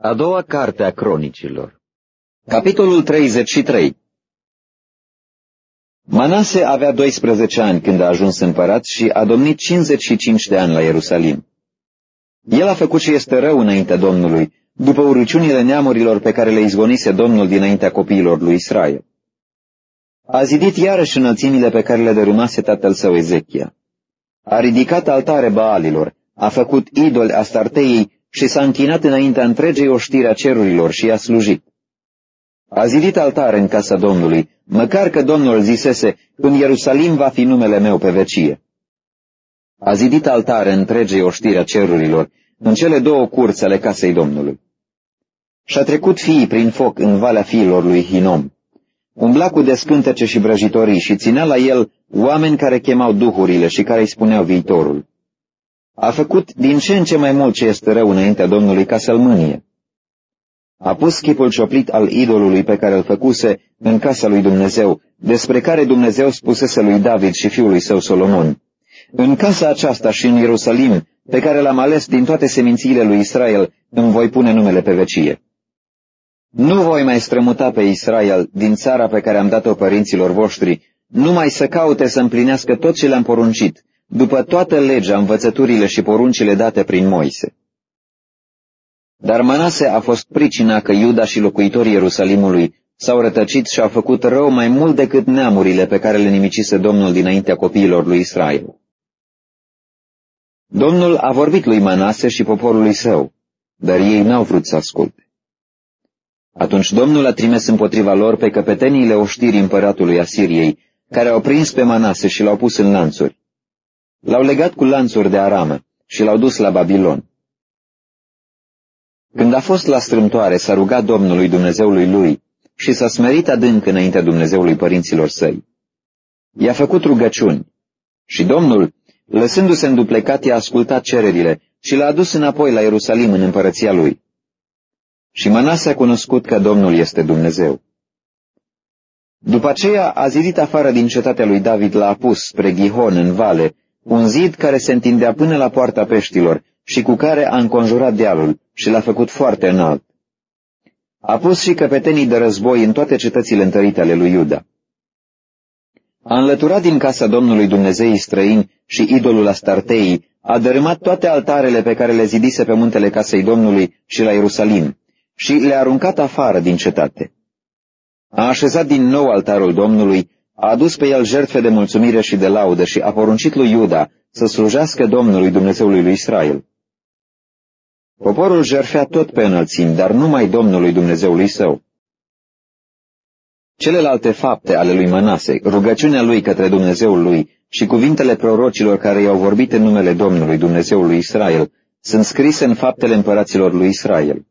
A doua carte a cronicilor Capitolul 33 Manase avea 12 ani când a ajuns împărat și a domnit 55 de ani la Ierusalim. El a făcut și este rău înaintea Domnului, după urăciunile neamurilor pe care le izgonise Domnul dinaintea copiilor lui Israel. A zidit iarăși înălțimile pe care le dărâmase tatăl său Ezechia. A ridicat altare baalilor, a făcut idoli Astarteiei și s-a închinat înaintea întregei oștiri a cerurilor și i-a slujit. A zidit altare în casa Domnului, măcar că Domnul zisese, în Ierusalim va fi numele meu pe vecie. A zidit altare întregei oștiri a cerurilor, în cele două curți ale casei Domnului. Și-a trecut fiii prin foc în valea fiilor lui Hinom. Umbla cu descântece și vrăjitorii și ținea la el oameni care chemau duhurile și care îi spuneau viitorul. A făcut din ce în ce mai mult ce este rău înaintea Domnului ca să-l mânie. A pus chipul cioplit al idolului pe care îl făcuse în casa lui Dumnezeu, despre care Dumnezeu spusese lui David și fiului său Solomon. În casa aceasta și în Ierusalim, pe care l-am ales din toate semințiile lui Israel, îmi voi pune numele pe vecie. Nu voi mai strămuta pe Israel din țara pe care am dat-o părinților voștri, numai să caute să împlinească tot ce le-am poruncit, după toată legea, învățăturile și poruncile date prin Moise. Dar Manase a fost pricina că Iuda și locuitorii Ierusalimului s-au rătăcit și au făcut rău mai mult decât neamurile pe care le nimicise Domnul dinaintea copiilor lui Israel. Domnul a vorbit lui Manase și poporului său, dar ei n-au vrut să asculte. Atunci Domnul a trimis împotriva lor pe căpeteniile oștirii împăratului Asiriei, care au prins pe Manase și l-au pus în lanțuri. L-au legat cu lanțuri de aramă și l-au dus la Babilon. Când a fost la strâmtoare, s-a rugat Domnului Dumnezeului lui și s-a smerit adânc înaintea Dumnezeului părinților săi. I-a făcut rugăciuni și Domnul, lăsându-se înduplecat, i-a ascultat cererile și l-a adus înapoi la Ierusalim în împărăția lui. Și Manase a cunoscut că Domnul este Dumnezeu. După aceea a zidit afară din cetatea lui David la apus spre Gihon în vale, un zid care se întindea până la poarta peștilor și cu care a înconjurat dealul și l-a făcut foarte înalt. A pus și căpetenii de război în toate cetățile întărite ale lui Iuda. A înlăturat din casa Domnului Dumnezeii străini și idolul Astartei, a dărâmat toate altarele pe care le zidise pe muntele casei Domnului și la Ierusalim și le-a aruncat afară din cetate. A așezat din nou altarul Domnului a adus pe el jertfe de mulțumire și de laudă și a poruncit lui Iuda să slujească Domnului Dumnezeului lui Israel. Poporul jerfea tot pe înălțimi, dar numai Domnului Dumnezeului său. Celelalte fapte ale lui Manase, rugăciunea lui către Dumnezeul lui și cuvintele prorocilor care i-au vorbit în numele Domnului Dumnezeului Israel, sunt scrise în faptele împăraților lui Israel.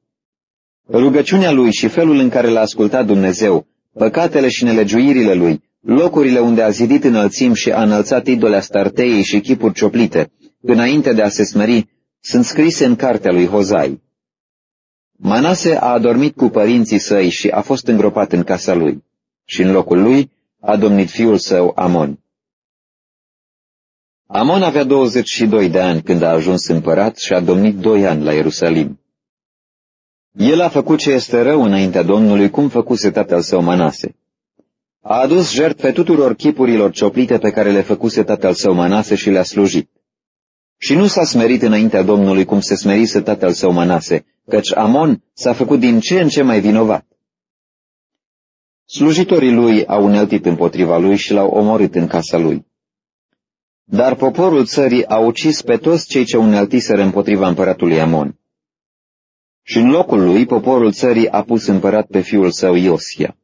Rugăciunea lui și felul în care l-a ascultat Dumnezeu, păcatele și nelegiuirile lui, locurile unde a zidit înălțim și a înălțat idole Astartei și chipuri cioplite, înainte de a se smeri, sunt scrise în cartea lui Hozai. Manase a adormit cu părinții săi și a fost îngropat în casa lui, și în locul lui a domnit fiul său Amon. Amon avea 22 de ani când a ajuns împărat și a domnit doi ani la Ierusalim. El a făcut ce este rău înaintea Domnului, cum făcuse tatăl său Manase. A adus jertfe tuturor chipurilor cioplite pe care le făcuse tatăl său Manase și le-a slujit. Și nu s-a smerit înaintea Domnului cum se smerise tatăl său Manase, căci Amon s-a făcut din ce în ce mai vinovat. Slujitorii lui au uneltit împotriva lui și l-au omorât în casa lui. Dar poporul țării a ucis pe toți cei ce uneltiseră împotriva împăratului Amon. Și în locul lui poporul țării a pus împărat pe fiul său Iosia.